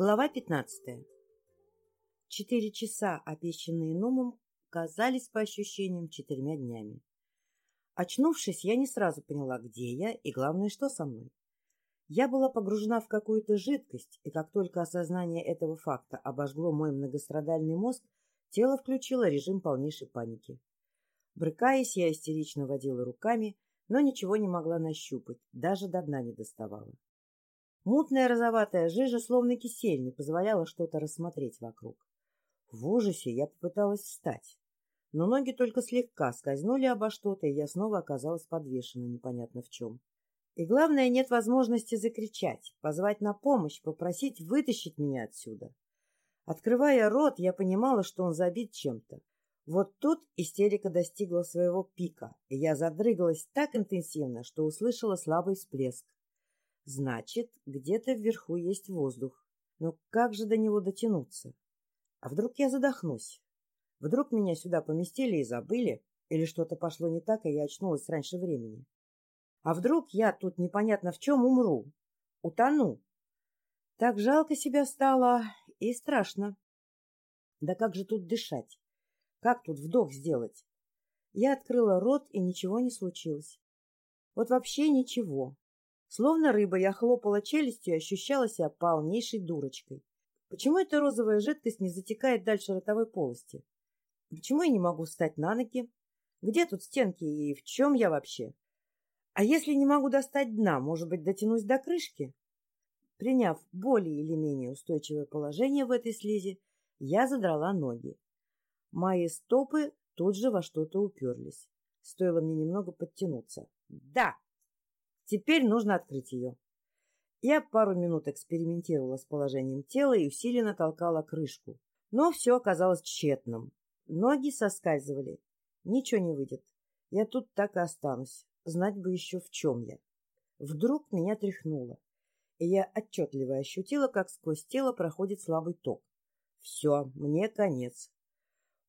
Глава 15. Четыре часа, обещанные Нумом, казались по ощущениям четырьмя днями. Очнувшись, я не сразу поняла, где я и, главное, что со мной. Я была погружена в какую-то жидкость, и как только осознание этого факта обожгло мой многострадальный мозг, тело включило режим полнейшей паники. Брыкаясь, я истерично водила руками, но ничего не могла нащупать, даже до дна не доставала. Мутная розоватая жижа, словно кисель, не позволяла что-то рассмотреть вокруг. В ужасе я попыталась встать, но ноги только слегка скользнули обо что-то, и я снова оказалась подвешена непонятно в чем. И главное, нет возможности закричать, позвать на помощь, попросить вытащить меня отсюда. Открывая рот, я понимала, что он забит чем-то. Вот тут истерика достигла своего пика, и я задрыгалась так интенсивно, что услышала слабый всплеск. Значит, где-то вверху есть воздух. Но как же до него дотянуться? А вдруг я задохнусь? Вдруг меня сюда поместили и забыли? Или что-то пошло не так, и я очнулась раньше времени? А вдруг я тут непонятно в чем умру? Утону? Так жалко себя стало и страшно. Да как же тут дышать? Как тут вдох сделать? Я открыла рот, и ничего не случилось. Вот вообще ничего. Словно рыба, я хлопала челюстью и ощущала себя полнейшей дурочкой. Почему эта розовая жидкость не затекает дальше ротовой полости? Почему я не могу встать на ноги? Где тут стенки и в чем я вообще? А если не могу достать дна, может быть, дотянусь до крышки? Приняв более или менее устойчивое положение в этой слизи, я задрала ноги. Мои стопы тут же во что-то уперлись. Стоило мне немного подтянуться. Да! Теперь нужно открыть ее. Я пару минут экспериментировала с положением тела и усиленно толкала крышку. Но все оказалось тщетным. Ноги соскальзывали. Ничего не выйдет. Я тут так и останусь. Знать бы еще в чем я. Вдруг меня тряхнуло, и я отчетливо ощутила, как сквозь тело проходит слабый ток. Все, мне конец.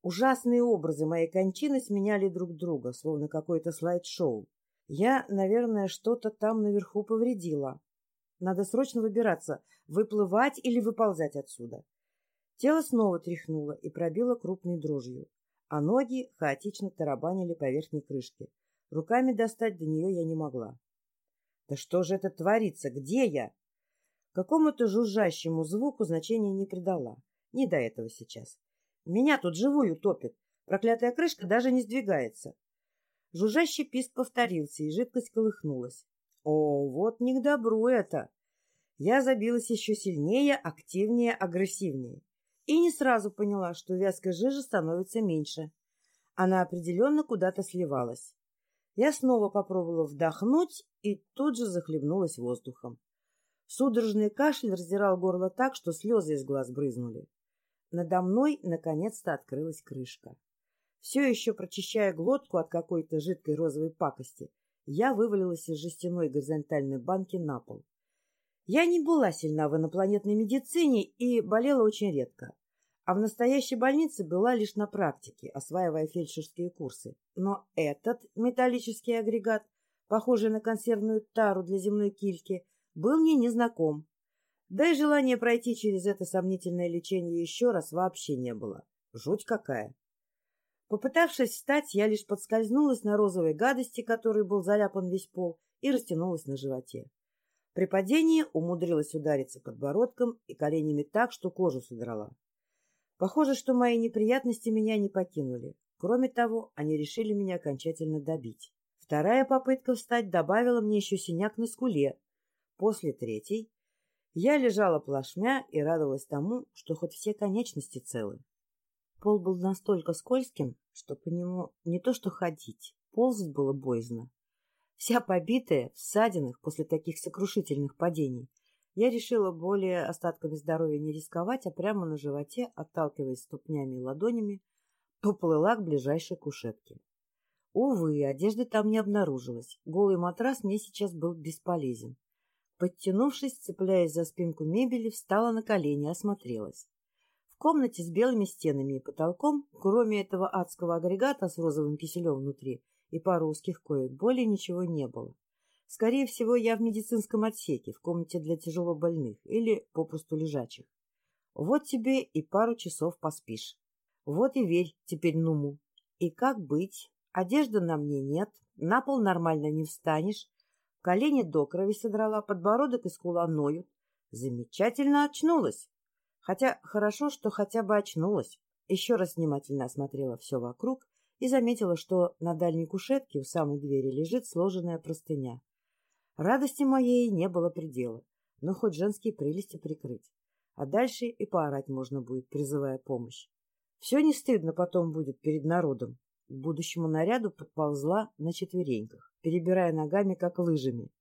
Ужасные образы моей кончины сменяли друг друга, словно какое-то слайд-шоу. Я, наверное, что-то там наверху повредила. Надо срочно выбираться, выплывать или выползать отсюда. Тело снова тряхнуло и пробило крупной дрожью, а ноги хаотично тарабанили по верхней крышке. Руками достать до нее я не могла. Да что же это творится? Где я? Какому-то жужжащему звуку значения не придала. Не до этого сейчас. Меня тут живую топит. Проклятая крышка даже не сдвигается. Жужжащий писк повторился, и жидкость колыхнулась. О, вот не к добру это! Я забилась еще сильнее, активнее, агрессивнее. И не сразу поняла, что вязкая жижа становится меньше. Она определенно куда-то сливалась. Я снова попробовала вдохнуть и тут же захлебнулась воздухом. Судорожный кашель раздирал горло так, что слезы из глаз брызнули. Надо мной наконец-то открылась крышка. Все еще прочищая глотку от какой-то жидкой розовой пакости, я вывалилась из жестяной горизонтальной банки на пол. Я не была сильна в инопланетной медицине и болела очень редко. А в настоящей больнице была лишь на практике, осваивая фельдшерские курсы. Но этот металлический агрегат, похожий на консервную тару для земной кильки, был мне незнаком. Да и желания пройти через это сомнительное лечение еще раз вообще не было. Жуть какая! Попытавшись встать, я лишь подскользнулась на розовой гадости, которой был заляпан весь пол, и растянулась на животе. При падении умудрилась удариться подбородком и коленями так, что кожу содрала. Похоже, что мои неприятности меня не покинули. Кроме того, они решили меня окончательно добить. Вторая попытка встать добавила мне еще синяк на скуле. После третьей я лежала плашмя и радовалась тому, что хоть все конечности целы. Пол был настолько скользким, что по нему не то что ходить, ползать было боязно. Вся побитая, в ссадинах после таких сокрушительных падений, я решила более остатками здоровья не рисковать, а прямо на животе, отталкиваясь ступнями и ладонями, поплыла к ближайшей кушетке. Увы, одежды там не обнаружилось. Голый матрас мне сейчас был бесполезен. Подтянувшись, цепляясь за спинку мебели, встала на колени и осмотрелась комнате с белыми стенами и потолком, кроме этого адского агрегата с розовым киселем внутри и пару узких коек, более ничего не было. Скорее всего, я в медицинском отсеке, в комнате для тяжелобольных или попросту лежачих. Вот тебе и пару часов поспишь. Вот и верь теперь Нуму. И как быть? Одежды на мне нет, на пол нормально не встанешь, колени до крови содрала, подбородок и скула ноют. Замечательно очнулась. Хотя хорошо, что хотя бы очнулась. Еще раз внимательно осмотрела все вокруг и заметила, что на дальней кушетке у самой двери лежит сложенная простыня. Радости моей не было предела, но хоть женские прелести прикрыть. А дальше и поорать можно будет, призывая помощь. Все не стыдно потом будет перед народом. К будущему наряду подползла на четвереньках, перебирая ногами, как лыжами.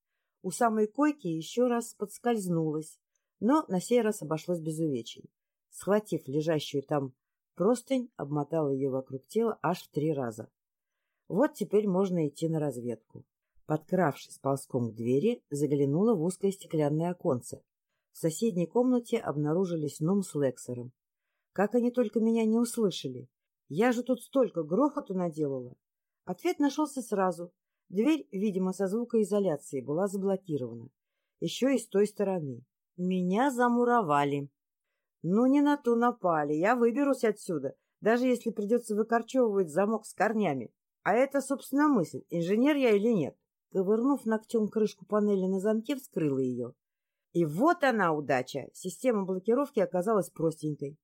У самой койки еще раз подскользнулась, но на сей раз обошлось без увечий. Схватив лежащую там простынь, обмотала ее вокруг тела аж в три раза. Вот теперь можно идти на разведку. Подкравшись ползком к двери, заглянула в узкое стеклянное оконце. В соседней комнате обнаружились Нум с Лексером. Как они только меня не услышали! Я же тут столько грохоту наделала. Ответ нашелся сразу. Дверь, видимо, со звукоизоляцией была заблокирована. Еще и с той стороны. Меня замуровали. Ну, не на ту напали. Я выберусь отсюда, даже если придется выкорчевывать замок с корнями. А это, собственно, мысль, инженер я или нет. Ковырнув ногтем крышку панели на замке, вскрыла ее. И вот она удача! Система блокировки оказалась простенькой.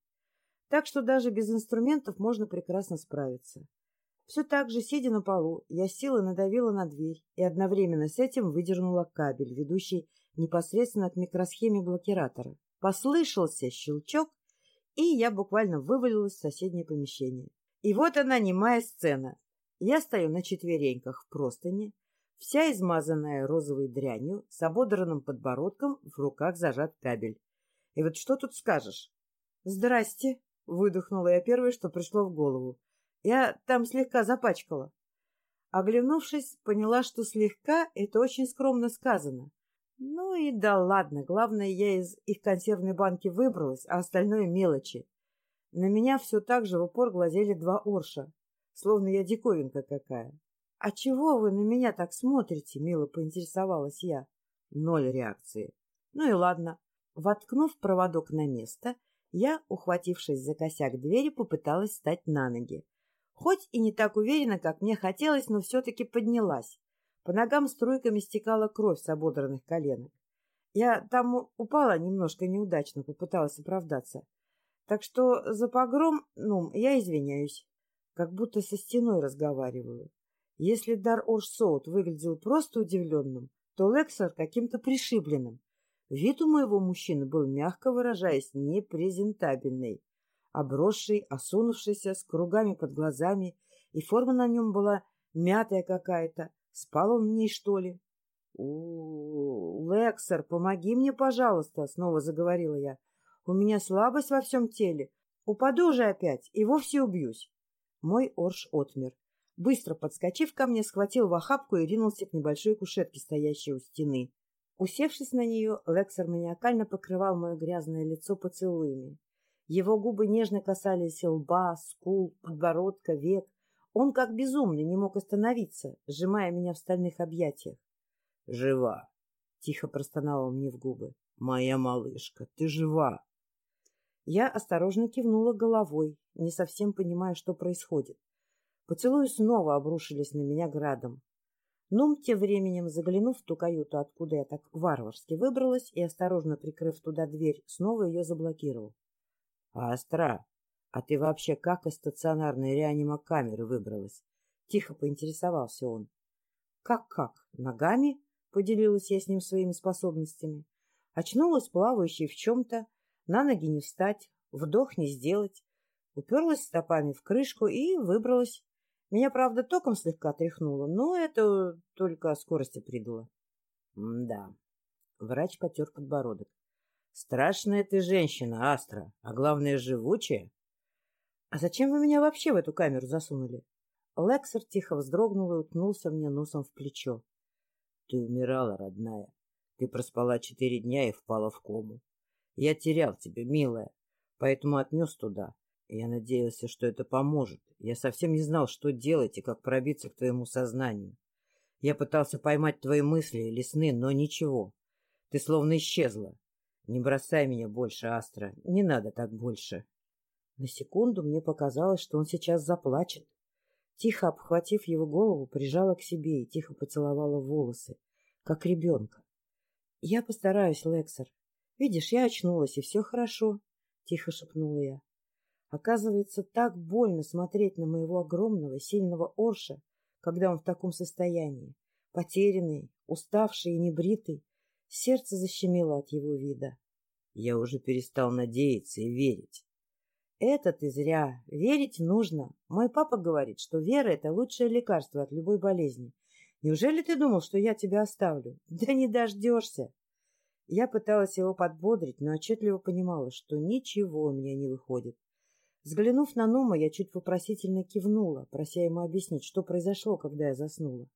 Так что даже без инструментов можно прекрасно справиться. Все так же, сидя на полу, я силой надавила на дверь и одновременно с этим выдернула кабель, ведущий непосредственно к микросхеме блокиратора. Послышался щелчок, и я буквально вывалилась в соседнее помещение. И вот она, немая сцена. Я стою на четвереньках в простыне, вся измазанная розовой дрянью, с ободранным подбородком, в руках зажат кабель. И вот что тут скажешь? «Здрасте!» — выдохнула я первое, что пришло в голову. «Я там слегка запачкала». Оглянувшись, поняла, что слегка — это очень скромно сказано. Ну и да ладно, главное, я из их консервной банки выбралась, а остальное мелочи. На меня все так же в упор глазели два орша, словно я диковинка какая. — А чего вы на меня так смотрите? — мило поинтересовалась я. Ноль реакции. Ну и ладно. Воткнув проводок на место, я, ухватившись за косяк двери, попыталась встать на ноги. Хоть и не так уверенно, как мне хотелось, но все-таки поднялась. По ногам струйками стекала кровь с ободранных коленок. Я там упала немножко неудачно, попыталась оправдаться. Так что за погром, ну, я извиняюсь. Как будто со стеной разговариваю. Если Дар Оршсоут выглядел просто удивленным, то Лексер каким-то пришибленным. Вид у моего мужчины был, мягко выражаясь, непрезентабельный. Обросший, осунувшийся, с кругами под глазами, и форма на нем была мятая какая-то, Спал он в ней, что ли? — У, Лексер, помоги мне, пожалуйста, — снова заговорила я. — У меня слабость во всем теле. Упаду же опять и вовсе убьюсь. Мой Орш отмер. Быстро подскочив ко мне, схватил в охапку и ринулся к небольшой кушетке, стоящей у стены. Усевшись на нее, Лексер маниакально покрывал мое грязное лицо поцелуями. Его губы нежно касались лба, скул, подбородка, век, он, как безумный, не мог остановиться, сжимая меня в стальных объятиях. — Жива! — тихо простонал он мне в губы. — Моя малышка, ты жива! Я осторожно кивнула головой, не совсем понимая, что происходит. Поцелуи снова обрушились на меня градом. Нум тем временем, заглянув в ту каюту, откуда я так варварски выбралась, и, осторожно прикрыв туда дверь, снова ее заблокировал. — Астра, «А ты вообще как из стационарной реанимокамеры выбралась?» Тихо поинтересовался он. «Как-как? Ногами?» — поделилась я с ним своими способностями. Очнулась, плавающей в чем-то, на ноги не встать, вдох не сделать. Уперлась стопами в крышку и выбралась. Меня, правда, током слегка тряхнуло, но это только скорости придало. да. Врач потер подбородок. Страшная ты женщина, Астра, а главное, живучая. «А зачем вы меня вообще в эту камеру засунули?» Лексер тихо вздрогнул и уткнулся мне носом в плечо. «Ты умирала, родная. Ты проспала четыре дня и впала в кому. Я терял тебя, милая, поэтому отнес туда. Я надеялся, что это поможет. Я совсем не знал, что делать и как пробиться к твоему сознанию. Я пытался поймать твои мысли или сны, но ничего. Ты словно исчезла. Не бросай меня больше, Астра. Не надо так больше. На секунду мне показалось, что он сейчас заплачет. Тихо обхватив его голову, прижала к себе и тихо поцеловала волосы, как ребенка. — Я постараюсь, Лексер. Видишь, я очнулась, и все хорошо, — тихо шепнула я. Оказывается, так больно смотреть на моего огромного, сильного Орша, когда он в таком состоянии, потерянный, уставший и небритый. Сердце защемило от его вида. Я уже перестал надеяться и верить. Это ты зря. Верить нужно. Мой папа говорит, что вера — это лучшее лекарство от любой болезни. Неужели ты думал, что я тебя оставлю? Да не дождешься. Я пыталась его подбодрить, но отчетливо понимала, что ничего у меня не выходит. Взглянув на Нума, я чуть вопросительно кивнула, прося ему объяснить, что произошло, когда я заснула.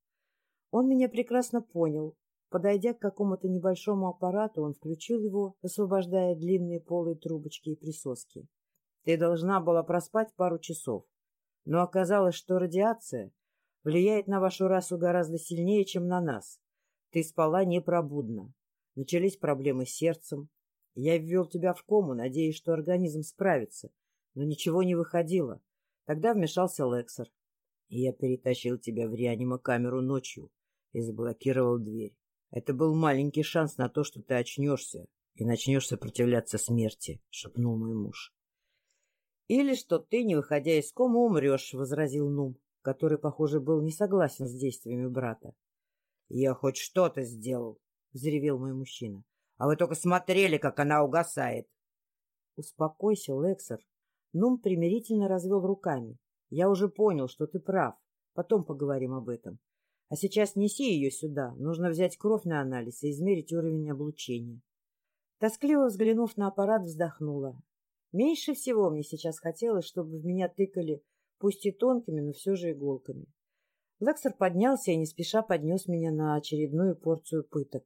Он меня прекрасно понял. Подойдя к какому-то небольшому аппарату, он включил его, освобождая длинные полые трубочки и присоски. Ты должна была проспать пару часов, но оказалось, что радиация влияет на вашу расу гораздо сильнее, чем на нас. Ты спала непробудно. Начались проблемы с сердцем. Я ввел тебя в кому, надеясь, что организм справится, но ничего не выходило. Тогда вмешался Лексер, и я перетащил тебя в реанимокамеру ночью и заблокировал дверь. Это был маленький шанс на то, что ты очнешься и начнешь сопротивляться смерти, — шепнул мой муж. — Или что ты, не выходя из кома, умрешь, — возразил Нум, который, похоже, был не согласен с действиями брата. — Я хоть что-то сделал, — взревел мой мужчина. — А вы только смотрели, как она угасает. — Успокойся, Лексер, Нум примирительно развел руками. «Я уже понял, что ты прав. Потом поговорим об этом. А сейчас неси ее сюда. Нужно взять кровь на анализ и измерить уровень облучения». Тоскливо взглянув на аппарат, вздохнула. Меньше всего мне сейчас хотелось, чтобы в меня тыкали, пусть и тонкими, но все же иголками. Лексер поднялся и не спеша поднес меня на очередную порцию пыток.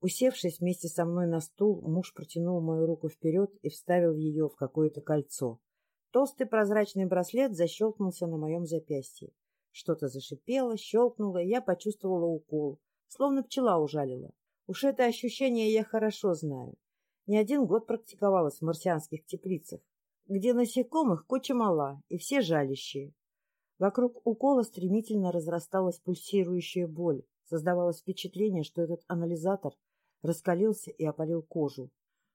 Усевшись вместе со мной на стул, муж протянул мою руку вперед и вставил ее в какое-то кольцо. Толстый прозрачный браслет защелкнулся на моем запястье. Что-то зашипело, щелкнуло, и я почувствовала укол, словно пчела ужалила. Уж это ощущение я хорошо знаю. Не один год практиковалась в марсианских теплицах, где насекомых куча мала, и все жалящие. Вокруг укола стремительно разрасталась пульсирующая боль. Создавалось впечатление, что этот анализатор раскалился и опалил кожу.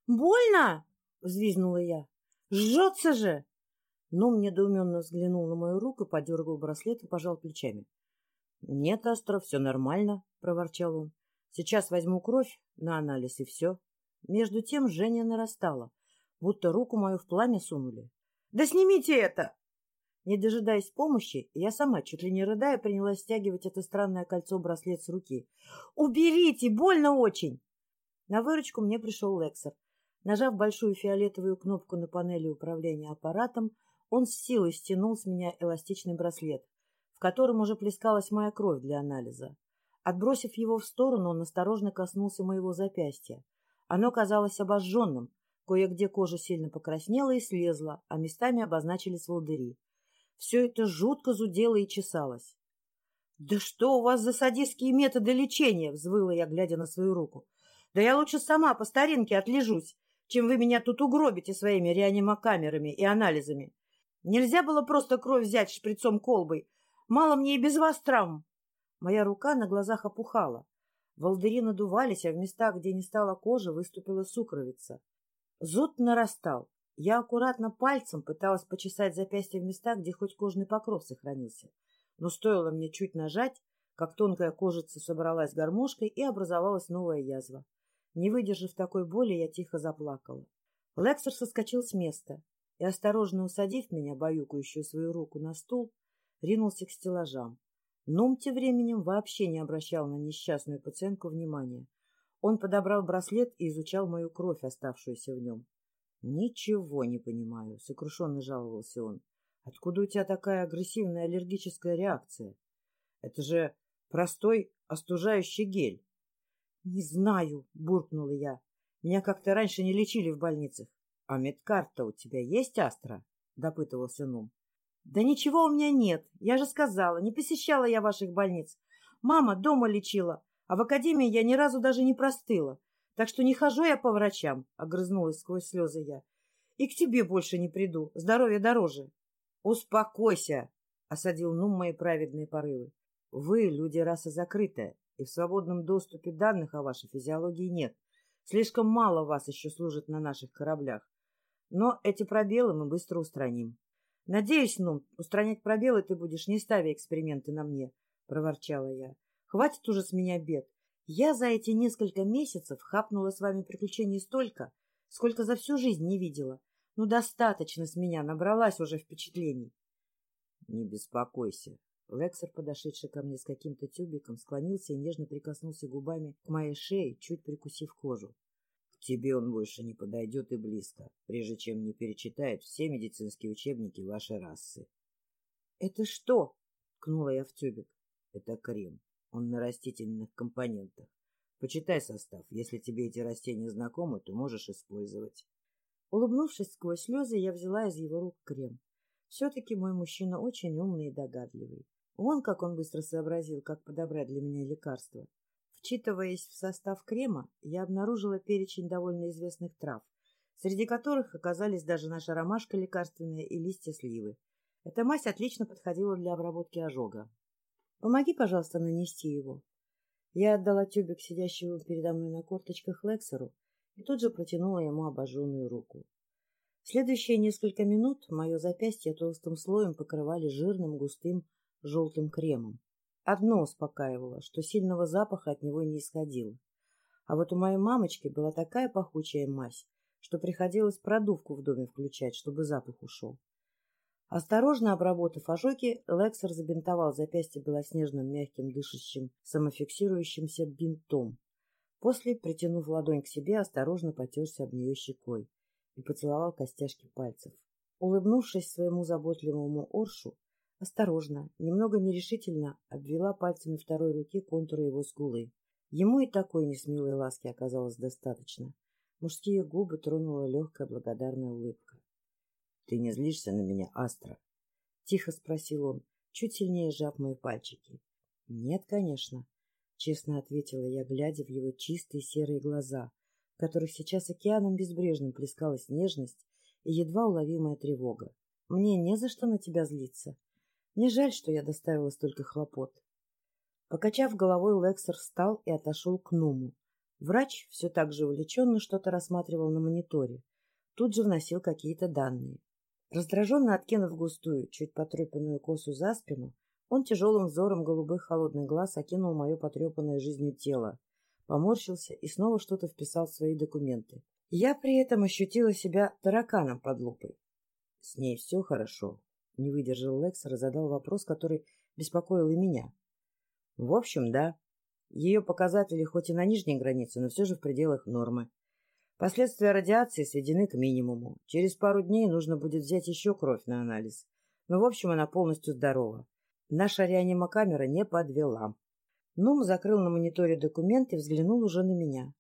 «Больно!» — взвизгнула я. «Жжется же!» Ном недоуменно взглянул на мою руку, подергал браслет и пожал плечами. — Нет, Астра, все нормально, — проворчал он. — Сейчас возьму кровь на анализ, и все. Между тем Женя нарастала, будто руку мою в пламя сунули. — Да снимите это! Не дожидаясь помощи, я сама, чуть ли не рыдая, принялась стягивать это странное кольцо-браслет с руки. «Уберите! Больно очень!» На выручку мне пришел Лексер. Нажав большую фиолетовую кнопку на панели управления аппаратом, он с силой стянул с меня эластичный браслет, в котором уже плескалась моя кровь для анализа. Отбросив его в сторону, он осторожно коснулся моего запястья. Оно казалось обожженным, кое-где кожа сильно покраснела и слезла, а местами обозначились волдыри. Все это жутко зудело и чесалось. — Да что у вас за садистские методы лечения? — взвыла я, глядя на свою руку. — Да я лучше сама по старинке отлежусь, чем вы меня тут угробите своими реанимокамерами и анализами. Нельзя было просто кровь взять шприцом колбой. Мало мне и без вас травм. Моя рука на глазах опухала. Волдыри надувались, а в местах, где не стало кожи, выступила сукровица. Зуд нарастал. Я аккуратно пальцем пыталась почесать запястье в местах, где хоть кожный покров сохранился. Но стоило мне чуть нажать, как тонкая кожица собралась гармошкой и образовалась новая язва. Не выдержав такой боли, я тихо заплакала. Лексер соскочил с места и, осторожно усадив меня, баюкающую свою руку, на стул, ринулся к стеллажам. Ном тем временем вообще не обращал на несчастную пациентку внимания. Он подобрал браслет и изучал мою кровь, оставшуюся в нем. — Ничего не понимаю, — сокрушенно жаловался он. — Откуда у тебя такая агрессивная аллергическая реакция? Это же простой остужающий гель. — Не знаю, — буркнула я. Меня как-то раньше не лечили в больницах. — А медкарта у тебя есть, Астра? — допытывался Нум. — Да ничего у меня нет. Я же сказала, не посещала я ваших больниц. Мама дома лечила, а в академии я ни разу даже не простыла. Так что не хожу я по врачам, — огрызнулась сквозь слезы я. И к тебе больше не приду. Здоровье дороже. Успокойся, — осадил Нум мои праведные порывы. Вы, люди раса закрытая, и в свободном доступе данных о вашей физиологии нет. Слишком мало вас еще служит на наших кораблях. Но эти пробелы мы быстро устраним. — Надеюсь, ну, устранять пробелы ты будешь, не ставя эксперименты на мне, — проворчала я. — Хватит уже с меня бед. Я за эти несколько месяцев хапнула с вами приключений столько, сколько за всю жизнь не видела. Ну, достаточно с меня, набралась уже впечатлений. — Не беспокойся. Лексер, подошедший ко мне с каким-то тюбиком, склонился и нежно прикоснулся губами к моей шее, чуть прикусив кожу тебе он больше не подойдет и близко, прежде чем не перечитает все медицинские учебники вашей расы. — Это что? — ткнула я в тюбик. — Это крем. Он на растительных компонентах. Почитай состав. Если тебе эти растения знакомы, то можешь использовать. Улыбнувшись сквозь слезы, я взяла из его рук крем. Все-таки мой мужчина очень умный и догадливый. Вон как он быстро сообразил, как подобрать для меня лекарство. Вчитываясь в состав крема, я обнаружила перечень довольно известных трав, среди которых оказались даже наша ромашка лекарственная и листья сливы. Эта мазь отлично подходила для обработки ожога. Помоги, пожалуйста, нанести его. Я отдала тюбик сидящему передо мной на корточках Лексеру и тут же протянула ему обожженную руку. следующие несколько минут мое запястье толстым слоем покрывали жирным густым желтым кремом. Одно успокаивало, что сильного запаха от него не исходило. А вот у моей мамочки была такая пахучая мазь, что приходилось продувку в доме включать, чтобы запах ушел. Осторожно обработав ожоги, Лексер забинтовал запястье белоснежным мягким дышащим самофиксирующимся бинтом. После, притянув ладонь к себе, осторожно потерся об нее щекой и поцеловал костяшки пальцев. Улыбнувшись своему заботливому Оршу, Осторожно, немного нерешительно обвела пальцами второй руки контуры его скулы. Ему и такой несмелой ласки оказалось достаточно. Мужские губы тронула легкая благодарная улыбка. — Ты не злишься на меня, Астра? — тихо спросил он, чуть сильнее сжав мои пальчики. — Нет, конечно, — честно ответила я, глядя в его чистые серые глаза, в которых сейчас океаном безбрежным плескалась нежность и едва уловимая тревога. — Мне не за что на тебя злиться. — мне жаль, что я доставила столько хлопот. Покачав головой, Лексер встал и отошел к Нуму. Врач все так же увлеченно что-то рассматривал на мониторе. Тут же вносил какие-то данные. Раздраженно откинув густую, чуть потрепанную косу за спину, он тяжелым взором голубых холодных глаз окинул мое потрепанное жизнью тело, поморщился и снова что-то вписал в свои документы. Я при этом ощутила себя тараканом под лупой. — С ней все хорошо, не выдержал Лексер задал вопрос, который беспокоил и меня. В общем, да. Ее показатели хоть и на нижней границе, но все же в пределах нормы. Последствия радиации сведены к минимуму. Через пару дней нужно будет взять еще кровь на анализ. Но, в общем, она полностью здорова. Наша реанимокамера не подвела. Нум закрыл на мониторе документ и взглянул уже на меня.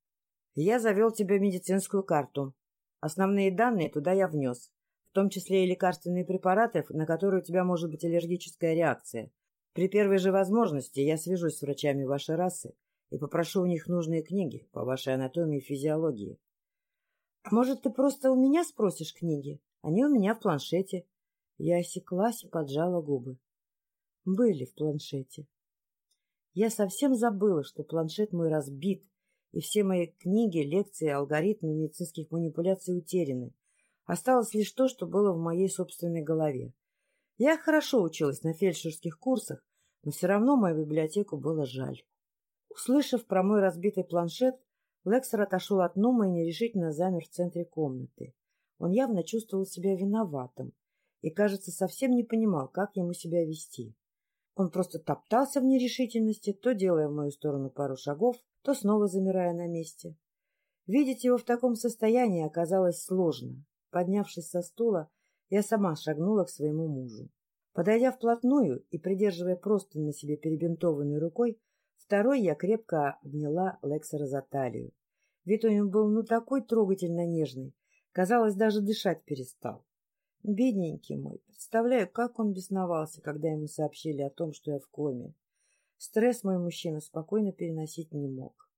Я завел тебе медицинскую карту. Основные данные туда я внес в том числе и лекарственные препараты, на которые у тебя может быть аллергическая реакция. При первой же возможности я свяжусь с врачами вашей расы и попрошу у них нужные книги по вашей анатомии и физиологии. Может, ты просто у меня спросишь книги? Они у меня в планшете. Я осеклась и поджала губы. Были в планшете. Я совсем забыла, что планшет мой разбит, и все мои книги, лекции, алгоритмы медицинских манипуляций утеряны. Осталось лишь то, что было в моей собственной голове. Я хорошо училась на фельдшерских курсах, но все равно мою библиотеку было жаль. Услышав про мой разбитый планшет, Лексер отошел от Нума и нерешительно замер в центре комнаты. Он явно чувствовал себя виноватым и, кажется, совсем не понимал, как ему себя вести. Он просто топтался в нерешительности, то делая в мою сторону пару шагов, то снова замирая на месте. Видеть его в таком состоянии оказалось сложно. Поднявшись со стула, я сама шагнула к своему мужу. Подойдя вплотную и придерживая просто на себе перебинтованной рукой, второй я крепко обняла Лексера за талию. Вид у него был ну такой трогательно нежный, казалось, даже дышать перестал. Бедненький мой, представляю, как он бесновался, когда ему сообщили о том, что я в коме. Стресс мой мужчина спокойно переносить не мог.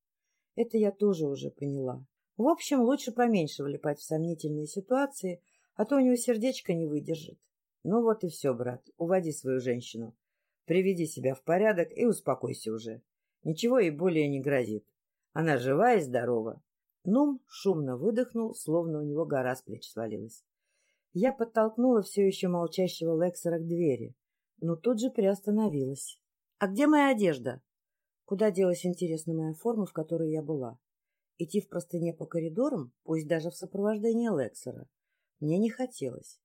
Это я тоже уже поняла. В общем, лучше поменьше влипать в сомнительные ситуации, а то у него сердечко не выдержит. Ну вот и все, брат, уводи свою женщину. Приведи себя в порядок и успокойся уже. Ничего ей более не грозит. Она жива и здорова. Нум шумно выдохнул, словно у него гора с плеч свалилась. Я подтолкнула все еще молчащего Лексера к двери, но тут же приостановилась. — А где моя одежда? Куда делась, интересная моя форма, в которой я была? Идти в простыне по коридорам, пусть даже в сопровождении Лексера, мне не хотелось.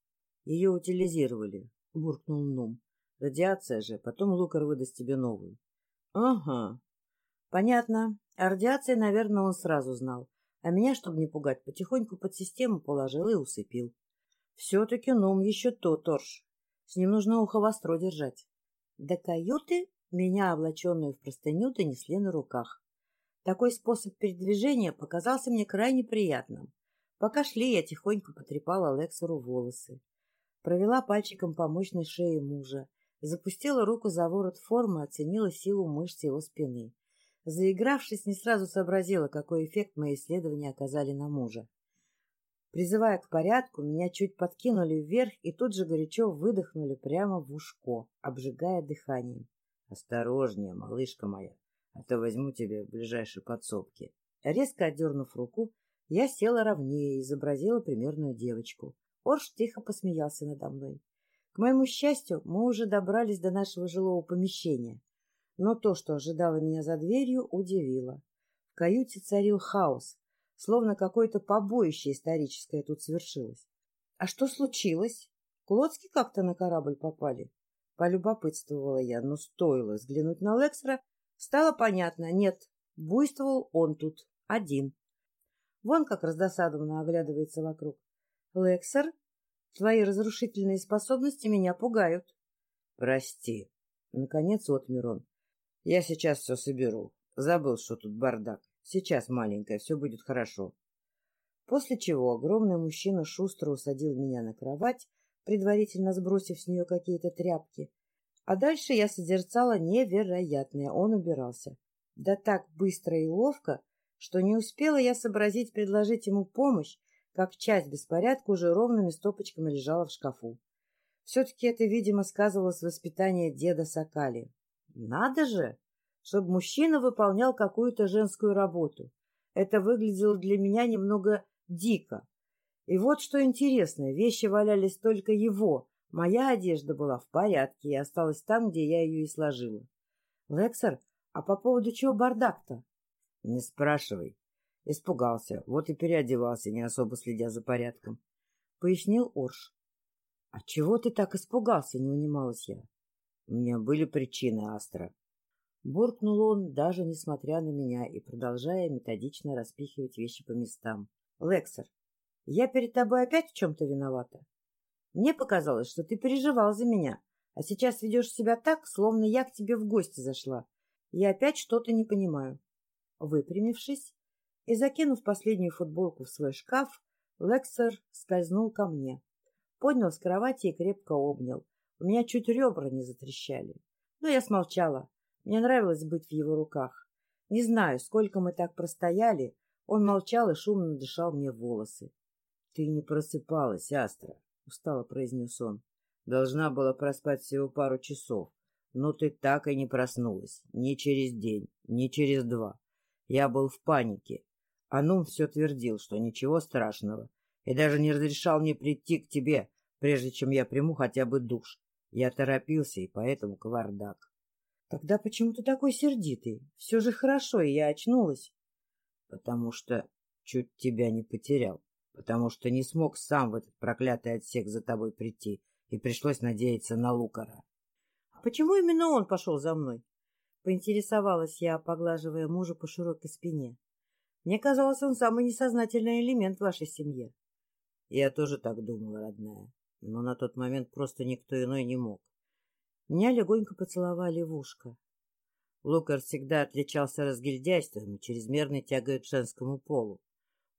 Ее утилизировали, — буркнул Нум. Радиация же, потом Лукар выдаст тебе новую. — Ага. Понятно. О радиации, наверное, он сразу знал. А меня, чтобы не пугать, потихоньку под систему положил и усыпил. Все-таки Нум еще тот торж. С ним нужно ухо востро держать. До каюты меня, облаченную в простыню, донесли на руках. Такой способ передвижения показался мне крайне приятным. Пока шли, я тихонько потрепала Лексору волосы. Провела пальчиком по мощной шее мужа, запустила руку за ворот формы, оценила силу мышц его спины. Заигравшись, не сразу сообразила, какой эффект мои исследования оказали на мужа. Призывая к порядку, меня чуть подкинули вверх и тут же горячо выдохнули прямо в ушко, обжигая дыханием. — Осторожнее, малышка моя, а то возьму тебя в ближайшей подсобке. Резко отдернув руку, я села ровнее и изобразила примерную девочку. Орш тихо посмеялся надо мной. К моему счастью, мы уже добрались до нашего жилого помещения. Но то, что ожидало меня за дверью, удивило. В каюте царил хаос, словно какое-то побоище историческое тут свершилось. А что случилось? Клодски как-то на корабль попали? Полюбопытствовала я, но стоило взглянуть на Лексера, стало понятно, нет, буйствовал он тут, один. Вон как раздосадованно оглядывается вокруг. Лексер, твои разрушительные способности меня пугают. Прости. Наконец отмер он. Я сейчас все соберу. Забыл, что тут бардак. Сейчас, маленькая, все будет хорошо. После чего огромный мужчина шустро усадил меня на кровать, предварительно сбросив с нее какие-то тряпки. А дальше я созерцала невероятное. Он убирался. Да так быстро и ловко, что не успела я сообразить предложить ему помощь, как часть беспорядка уже ровными стопочками лежала в шкафу. Все-таки это, видимо, сказывалось воспитание деда Сакали. Надо же, чтобы мужчина выполнял какую-то женскую работу. Это выглядело для меня немного дико. И вот что интересно, вещи валялись только его. Моя одежда была в порядке и осталась там, где я ее и сложила. Лексер, а по поводу чего бардак-то? Не спрашивай. Испугался, вот и переодевался, не особо следя за порядком. Пояснил Орш. — А чего ты так испугался, не унималась я? У меня были причины, Астра. Буркнул он, даже несмотря на меня, и продолжая методично распихивать вещи по местам. — Лексер, я перед тобой опять в чем-то виновата? Мне показалось, что ты переживал за меня, а сейчас ведешь себя так, словно я к тебе в гости зашла. Я опять что-то не понимаю. Выпрямившись и закинув последнюю футболку в свой шкаф, Лексер скользнул ко мне. Поднял с кровати и крепко обнял. У меня чуть ребра не затрещали. Но я смолчала. Мне нравилось быть в его руках. Не знаю, сколько мы так простояли. Он молчал и шумно дышал мне в волосы. — Ты не просыпалась, Астра, — устало произнес он. — Должна была проспать всего пару часов. Но ты так и не проснулась. Ни через день, ни через два. Я был в панике. Анум все твердил, что ничего страшного, и даже не разрешал мне прийти к тебе, прежде чем я приму хотя бы душ. Я торопился, и поэтому кавардак. — Тогда почему ты такой сердитый? Все же хорошо, и я очнулась. — Потому что чуть тебя не потерял. Потому что не смог сам в этот проклятый отсек за тобой прийти, и пришлось надеяться на Лукара. — А почему именно он пошел за мной? Поинтересовалась я, поглаживая мужа по широкой спине. Мне казалось, он самый несознательный элемент в вашей семье. — Я тоже так думала, родная но на тот момент просто никто иной не мог. Меня легонько поцеловали в ушко. Лукар всегда отличался разгильдяйством и чрезмерной тягой к женскому полу.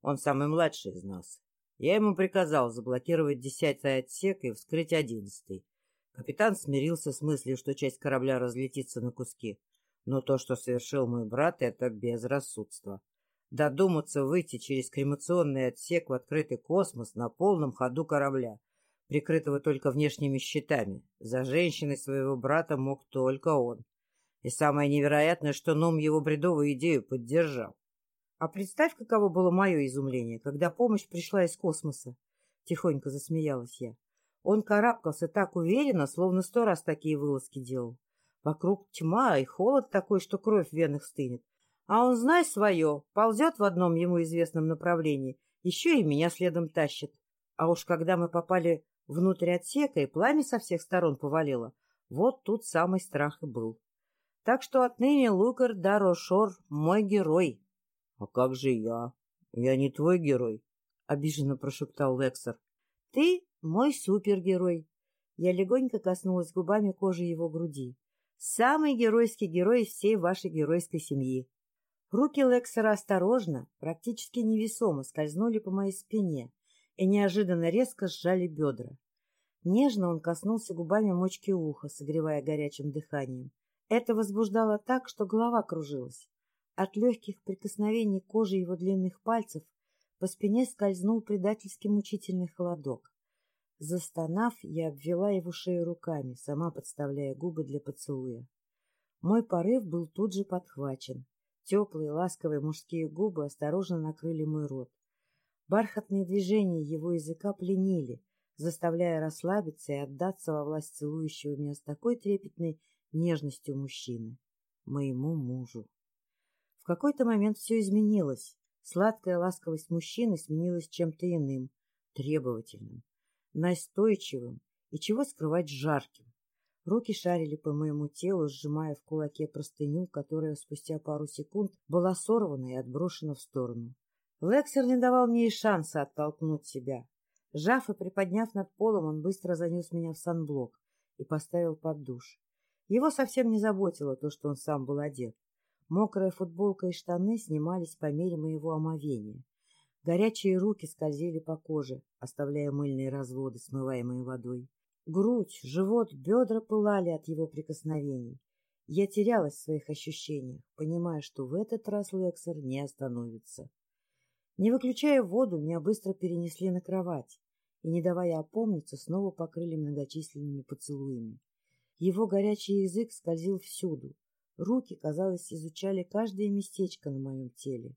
Он самый младший из нас. Я ему приказал заблокировать десятый отсек и вскрыть одиннадцатый. Капитан смирился с мыслью, что часть корабля разлетится на куски. Но то, что совершил мой брат, это безрассудство. Додуматься выйти через кремационный отсек в открытый космос на полном ходу корабля, прикрытого только внешними щитами. За женщиной своего брата мог только он. И самое невероятное, что Ном его бредовую идею поддержал. А представь, каково было мое изумление, когда помощь пришла из космоса. Тихонько засмеялась я. Он карабкался так уверенно, словно сто раз такие вылазки делал. Вокруг тьма и холод такой, что кровь в венах стынет. А он, знай свое, ползет в одном ему известном направлении, еще и меня следом тащит. А уж когда мы попали внутрь отсека и пламя со всех сторон повалило, вот тут самый страх и был. Так что отныне Лукар Дарошор мой герой. — А как же я? Я не твой герой, — обиженно прошептал Лексер. — Ты мой супергерой. Я легонько коснулась губами кожи его груди. Самый геройский герой всей вашей геройской семьи. Руки Лексера осторожно, практически невесомо скользнули по моей спине и неожиданно резко сжали бедра. Нежно он коснулся губами мочки уха, согревая горячим дыханием. Это возбуждало так, что голова кружилась. От легких прикосновений кожи его длинных пальцев по спине скользнул предательский мучительный холодок. Застонав, я обвела его шею руками, сама подставляя губы для поцелуя. Мой порыв был тут же подхвачен. Теплые, ласковые мужские губы осторожно накрыли мой рот. Бархатные движения его языка пленили, заставляя расслабиться и отдаться во власть целующего меня с такой трепетной нежностью мужчины, моему мужу какой-то момент все изменилось. Сладкая ласковость мужчины сменилась чем-то иным, требовательным, настойчивым и, чего скрывать, жарким. Руки шарили по моему телу, сжимая в кулаке простыню, которая спустя пару секунд была сорвана и отброшена в сторону. Лексер не давал мне и шанса оттолкнуть себя. Жав и приподняв над полом, он быстро занес меня в санблок и поставил под душ. Его совсем не заботило то, что он сам был одет. Мокрая футболка и штаны снимались по мере моего омовения. Горячие руки скользили по коже, оставляя мыльные разводы, смываемые водой. Грудь, живот, бедра пылали от его прикосновений. Я терялась в своих ощущениях, понимая, что в этот раз Лексер не остановится. Не выключая воду, меня быстро перенесли на кровать и, не давая опомниться, снова покрыли многочисленными поцелуями. Его горячий язык скользил всюду, Руки, казалось, изучали каждое местечко на моем теле.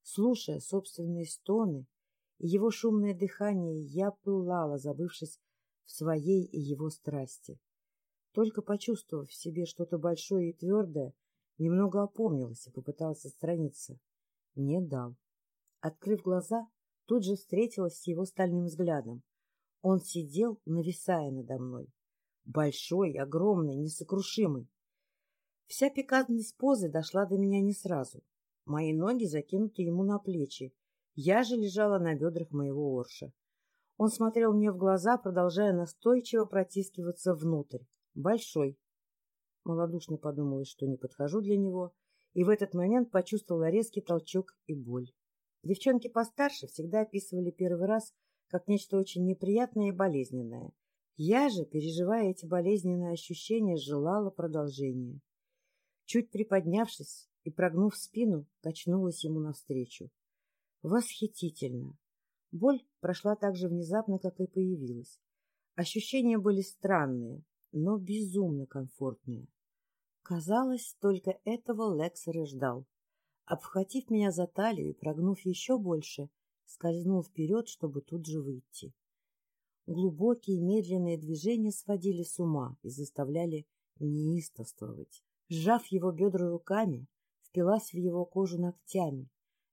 Слушая собственные стоны и его шумное дыхание, я пылала, забывшись в своей и его страсти. Только почувствовав в себе что-то большое и твердое, немного опомнилась и попыталась отстраниться. Не дал. Открыв глаза, тут же встретилась с его стальным взглядом. Он сидел, нависая надо мной. Большой, огромный, несокрушимый. Вся пикантность позы дошла до меня не сразу. Мои ноги закинуты ему на плечи. Я же лежала на бедрах моего Орша. Он смотрел мне в глаза, продолжая настойчиво протискиваться внутрь. Большой. Молодушно подумалось, что не подхожу для него, и в этот момент почувствовала резкий толчок и боль. Девчонки постарше всегда описывали первый раз как нечто очень неприятное и болезненное. Я же, переживая эти болезненные ощущения, желала продолжения. Чуть приподнявшись и прогнув спину, качнулась ему навстречу. Восхитительно! Боль прошла так же внезапно, как и появилась. Ощущения были странные, но безумно комфортные. Казалось, только этого Лексер и ждал. Обхватив меня за талию и прогнув еще больше, скользнул вперед, чтобы тут же выйти. Глубокие медленные движения сводили с ума и заставляли неистовствовать. Сжав его бедра руками, впилась в его кожу ногтями.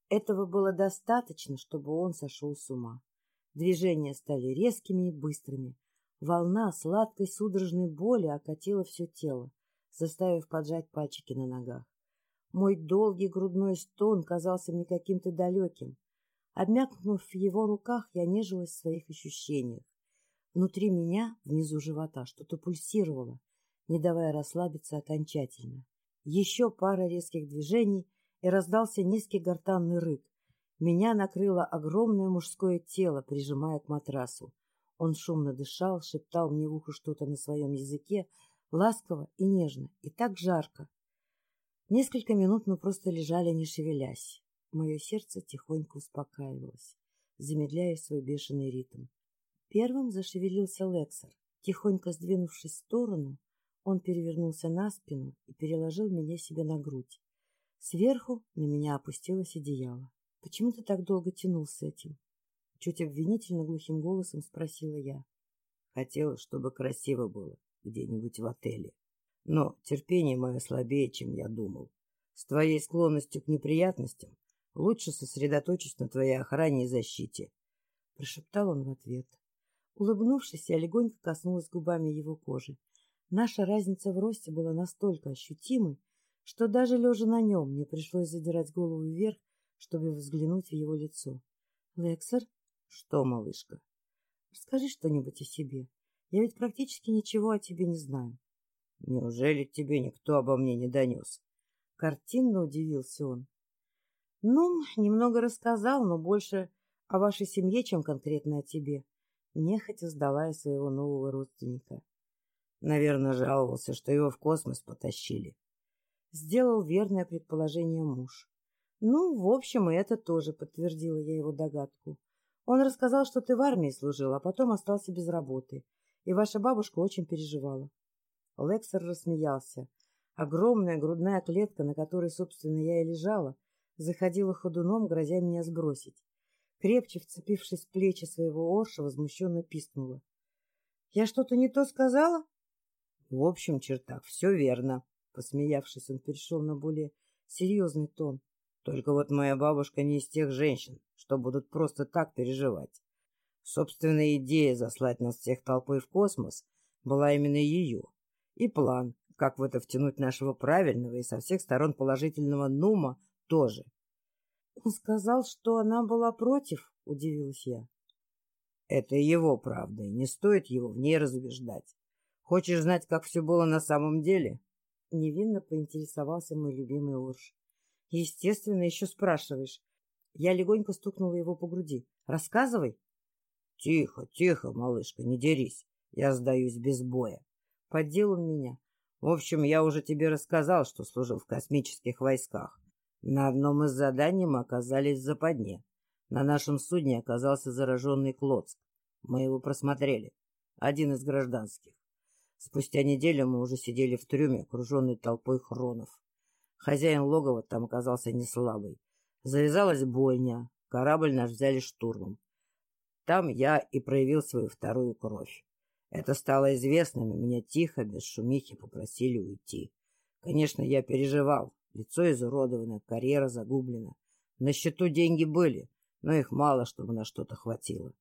Этого было достаточно, чтобы он сошел с ума. Движения стали резкими и быстрыми. Волна сладкой судорожной боли окатила все тело, заставив поджать пальчики на ногах. Мой долгий грудной стон казался мне каким-то далеким. Обмякнув в его руках, я нежилась в своих ощущениях. Внутри меня, внизу живота, что-то пульсировало, не давая расслабиться окончательно. Еще пара резких движений, и раздался низкий гортанный рык. Меня накрыло огромное мужское тело, прижимая к матрасу. Он шумно дышал, шептал мне в ухо что-то на своем языке, ласково и нежно, и так жарко. Несколько минут мы просто лежали, не шевелясь. Мое сердце тихонько успокаивалось, замедляя свой бешеный ритм. Первым зашевелился Лексер. Тихонько сдвинувшись в сторону, он перевернулся на спину и переложил меня себе на грудь. Сверху на меня опустилось одеяло. «Почему ты так долго тянул с этим?» Чуть обвинительно глухим голосом спросила я. Хотела, чтобы красиво было где-нибудь в отеле. Но терпение мое слабее, чем я думал. С твоей склонностью к неприятностям лучше сосредоточусь на твоей охране и защите. Прошептал он в ответ. Улыбнувшись, я легонько коснулась губами его кожи. Наша разница в росте была настолько ощутимой, что даже лежа на нем мне пришлось задирать голову вверх, чтобы взглянуть в его лицо. — Лексер? — Что, малышка? — Расскажи что-нибудь о себе. Я ведь практически ничего о тебе не знаю. — Неужели тебе никто обо мне не донес? Картинно удивился он. — Ну, немного рассказал, но больше о вашей семье, чем конкретно о тебе. Нехотя сдала я своего нового родственника. Наверное, жаловался, что его в космос потащили. Сделал верное предположение муж. Ну, в общем, и это тоже подтвердила я его догадку. Он рассказал, что ты в армии служил, а потом остался без работы. И ваша бабушка очень переживала. Лексер рассмеялся. Огромная грудная клетка, на которой, собственно, я и лежала, заходила ходуном, грозя меня сбросить. Крепче вцепившись в плечи своего Орша, возмущенно пискнула. — Я что-то не то сказала? — В общем чертах, все верно. Посмеявшись, он перешел на более серьезный тон. — Только вот моя бабушка не из тех женщин, что будут просто так переживать. Собственная идея заслать нас всех толпой в космос была именно ее. И план, как в это втянуть нашего правильного и со всех сторон положительного Нума, тоже. Он сказал, что она была против, удивилась я. Это его правда, и не стоит его в ней разубеждать. Хочешь знать, как все было на самом деле? Невинно поинтересовался мой любимый Орш. Естественно, еще спрашиваешь. Я легонько стукнула его по груди. Рассказывай. Тихо, тихо, малышка, не дерись. Я сдаюсь без боя. Поддел он меня. В общем, я уже тебе рассказал, что служил в космических войсках. На одном из заданий мы оказались в западне. На нашем судне оказался зараженный Клоцк. Мы его просмотрели. Один из гражданских. Спустя неделю мы уже сидели в трюме, окруженной толпой хронов. Хозяин логова там оказался не слабый. Завязалась бойня. Корабль наш взяли штурмом. Там я и проявил свою вторую кровь. Это стало известным, и меня тихо, без шумихи попросили уйти. Конечно, я переживал, Лицо изуродовано, карьера загублена. На счету деньги были, но их мало, чтобы на что-то хватило.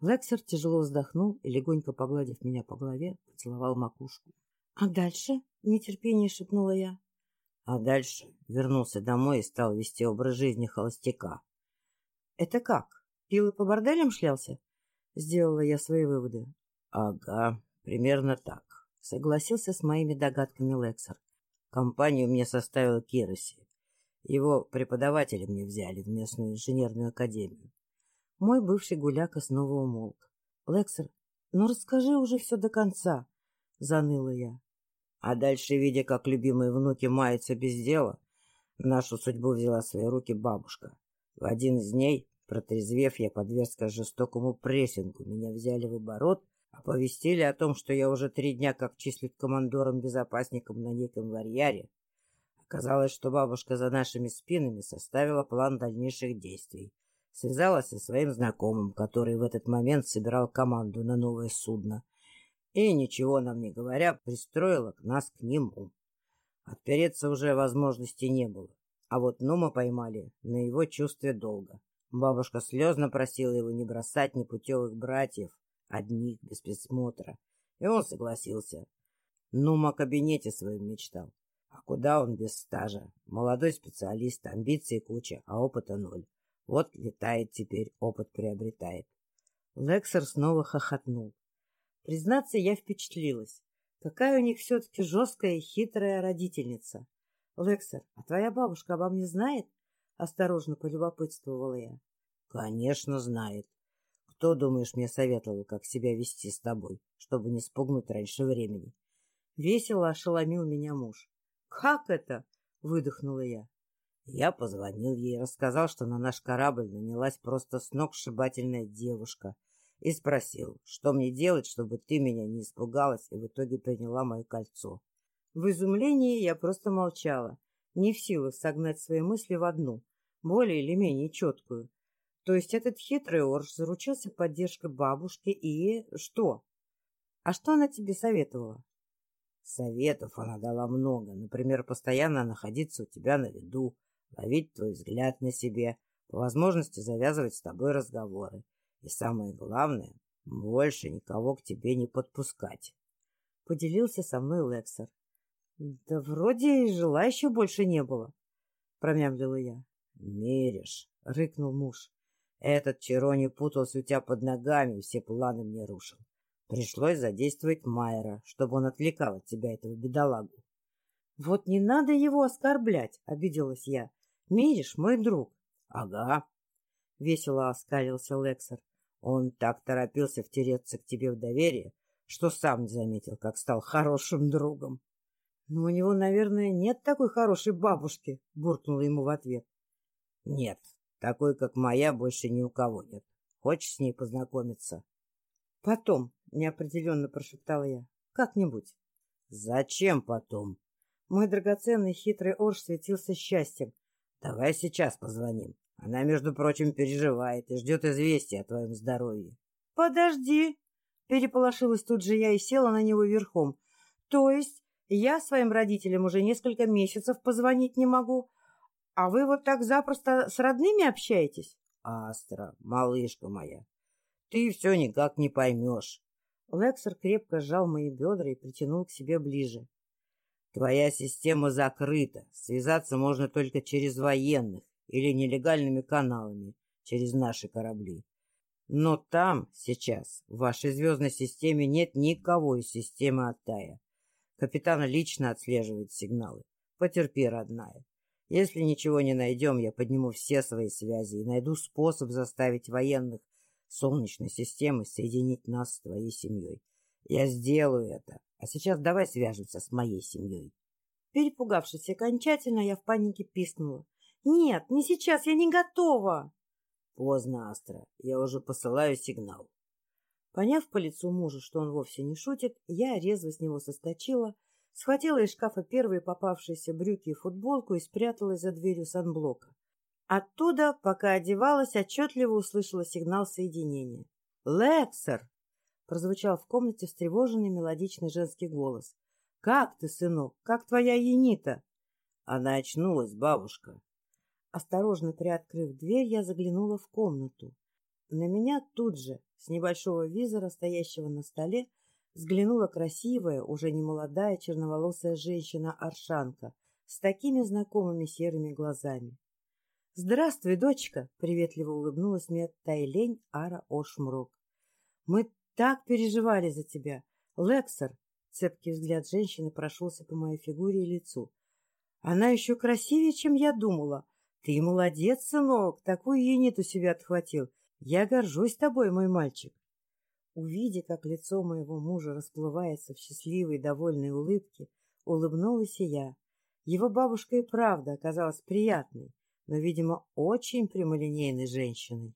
Лексер тяжело вздохнул и, легонько погладив меня по голове, поцеловал макушку. — А дальше? — нетерпение шепнула я. — А дальше вернулся домой и стал вести образ жизни холостяка. — Это как? Пил и по борделям шлялся? Сделала я свои выводы. — Ага, примерно так. Согласился с моими догадками Лексер. Компанию мне составил Кироси. Его преподаватели мне взяли в местную инженерную академию. Мой бывший гуляка снова умолк. — Лексер, ну расскажи уже все до конца, — заныла я. А дальше, видя, как любимые внуки маются без дела, нашу судьбу взяла в свои руки бабушка. В один из дней, протрезвев, я подвергся жестокому прессингу. Меня взяли в оборот Оповестили о том, что я уже три дня как числюсь командором-безопасником на неком варьяре. Оказалось, что бабушка за нашими спинами составила план дальнейших действий. Связалась со своим знакомым, который в этот момент собирал команду на новое судно. И, ничего нам не говоря, пристроила нас к нему. Отпереться уже возможности не было. А вот Нума поймали на его чувстве долго. Бабушка слезно просила его не бросать непутевых братьев, одних, без присмотра. И он согласился. Ну, о кабинете своем мечтал. А куда он без стажа? Молодой специалист, амбиции куча, а опыта ноль. Вот летает теперь, опыт приобретает. Лексер снова хохотнул. Признаться, я впечатлилась. Какая у них все-таки жесткая и хитрая родительница. Лексер, а твоя бабушка обо мне знает? Осторожно полюбопытствовала я. Конечно, знает. Кто, думаешь, мне советовал, как себя вести с тобой, чтобы не спугнуть раньше времени? Весело ошеломил меня муж. — Как это? — выдохнула я. Я позвонил ей, рассказал, что на наш корабль нанялась просто сногсшибательная девушка, и спросил, что мне делать, чтобы ты меня не испугалась и в итоге приняла мое кольцо. В изумлении я просто молчала, не в силах согнать свои мысли в одну, более или менее четкую. То есть этот хитрый орш заручился поддержкой бабушки и... что? А что она тебе советовала? Советов она дала много. Например, постоянно находиться у тебя на виду, ловить твой взгляд на себе, по возможности завязывать с тобой разговоры. И самое главное, больше никого к тебе не подпускать. Поделился со мной Лексер. Да вроде и желающих больше не было, промямлила я. Меришь, рыкнул муж. Этот Чирони путался у тебя под ногами и все планы мне рушил. Пришлось задействовать Майера, чтобы он отвлекал от тебя этого бедолагу. — Вот не надо его оскорблять, — обиделась я. — Мириш, мой друг. — Ага, — весело оскалился Лексер. Он так торопился втереться к тебе в доверие, что сам не заметил, как стал хорошим другом. — Но у него, наверное, нет такой хорошей бабушки, — буркнула ему в ответ. — Нет, такой, как моя, больше ни у кого нет. Хочешь с ней познакомиться? — Потом, — неопределенно прошептала я. — Как-нибудь. — Зачем потом? Мой драгоценный хитрый Орш светился счастьем. — Давай сейчас позвоним. Она, между прочим, переживает и ждет известия о твоем здоровье. — Подожди! — переполошилась тут же я и села на него верхом. — То есть я своим родителям уже несколько месяцев позвонить не могу, а вы вот так запросто с родными общаетесь? — Астра, малышка моя, ты все никак не поймешь. Лексер крепко сжал мои бедра и притянул к себе ближе. Твоя система закрыта. Связаться можно только через военных или нелегальными каналами, через наши корабли. Но там, сейчас, в вашей звездной системе нет никого из системы Аттая. Капитан лично отслеживает сигналы. Потерпи, родная. Если ничего не найдем, я подниму все свои связи и найду способ заставить военных Солнечной системы соединить нас с твоей семьей. Я сделаю это. А сейчас давай свяжемся с моей семьей. Перепугавшись окончательно, я в панике пискнула. «Нет, не сейчас, я не готова!» «Поздно, Астра, я уже посылаю сигнал». Поняв по лицу мужа, что он вовсе не шутит, я резво с него соскочила, схватила из шкафа первые попавшиеся брюки и футболку и спряталась за дверью санблока. Оттуда, пока одевалась, отчетливо услышала сигнал соединения. «Лексер!» — прозвучал в комнате встревоженный мелодичный женский голос. «Как ты, сынок? Как твоя Енита?» Она очнулась, бабушка. Осторожно приоткрыв дверь, я заглянула в комнату. На меня тут же, с небольшого визора, стоящего на столе, взглянула красивая, уже не молодая черноволосая женщина-аршанка с такими знакомыми серыми глазами. «Здравствуй, дочка!» — приветливо улыбнулась мне Тайлень Ара Ошмрук. «Мы так переживали за тебя! Лексер!» — цепкий взгляд женщины прошелся по моей фигуре и лицу. «Она еще красивее, чем я думала. Ты молодец, сынок, такую ениту себе отхватил. Я горжусь тобой, мой мальчик!» Увидя, как лицо моего мужа расплывается в счастливой, довольной улыбке, улыбнулась и я. Его бабушка и правда оказалась приятной но, видимо, очень прямолинейной женщиной.